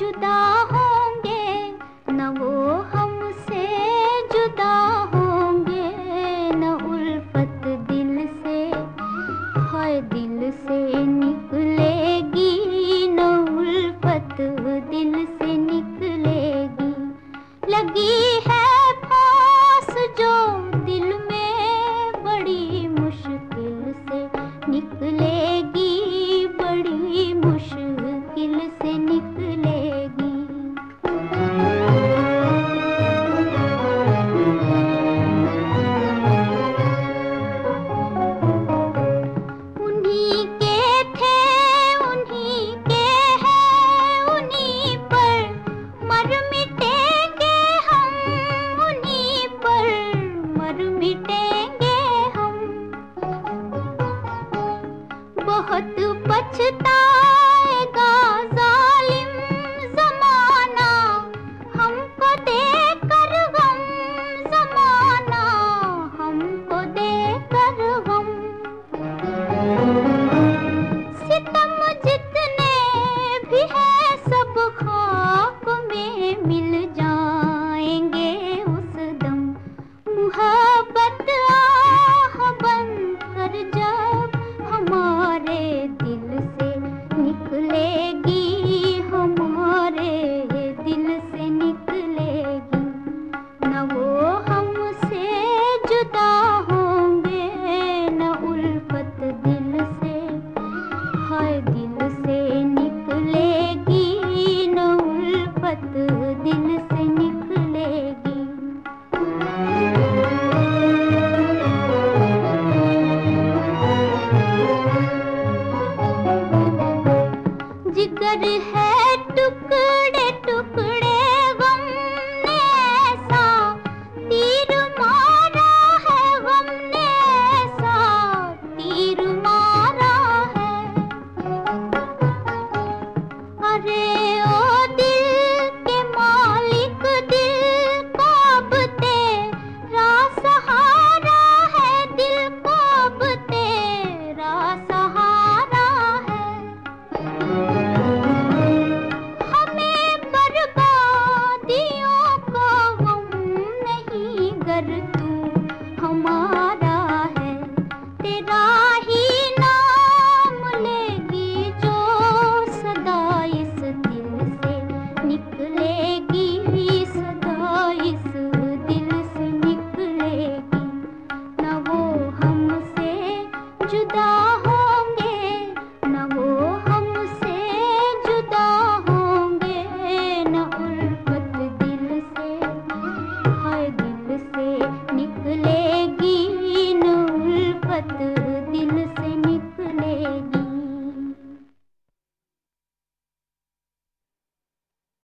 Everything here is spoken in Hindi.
जुदा होंगे, न वो हमसे जुदा होंगे, न उल्फत दिल से हर दिल से निकलेगी, न उल्फत दिल से निकलेगी। लगी है फांस जो दिल में बड़ी मुश्किल से निकले して है टुकड़ा।